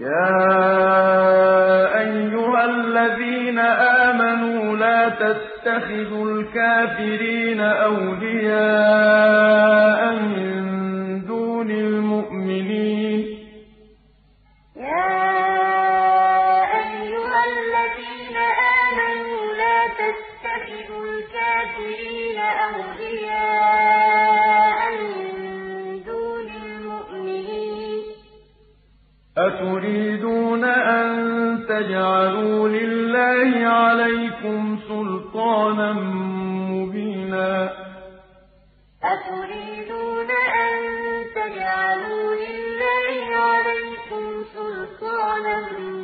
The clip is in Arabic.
يَا أَيُّهَا الَّذِينَ آمَنُوا لَا تَتَّخِذُوا الْكَافِرِينَ أَوْلِيَاءَ مِن دُونِ الْمُؤْمِنِينَ ۚ يَا أَيُّهَا الَّذِينَ آمَنُوا أتريدون أن تجعلوا لله عليكم سلطانا مبينا؟ أتريدون أن تجعلوا لله عليكم سلطانا مبينا